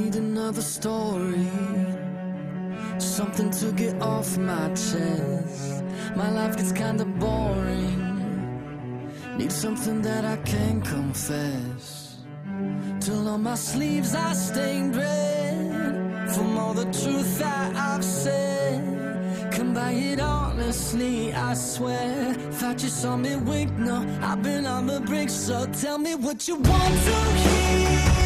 Need another story. Something to get off my chest. My life gets kinda boring. Need something that I can confess. Till on my sleeves I stained red from all the truth that I've said. Come by it honestly, I swear. Thought you saw me wink, no, I've been on the brink. So tell me what you want to hear.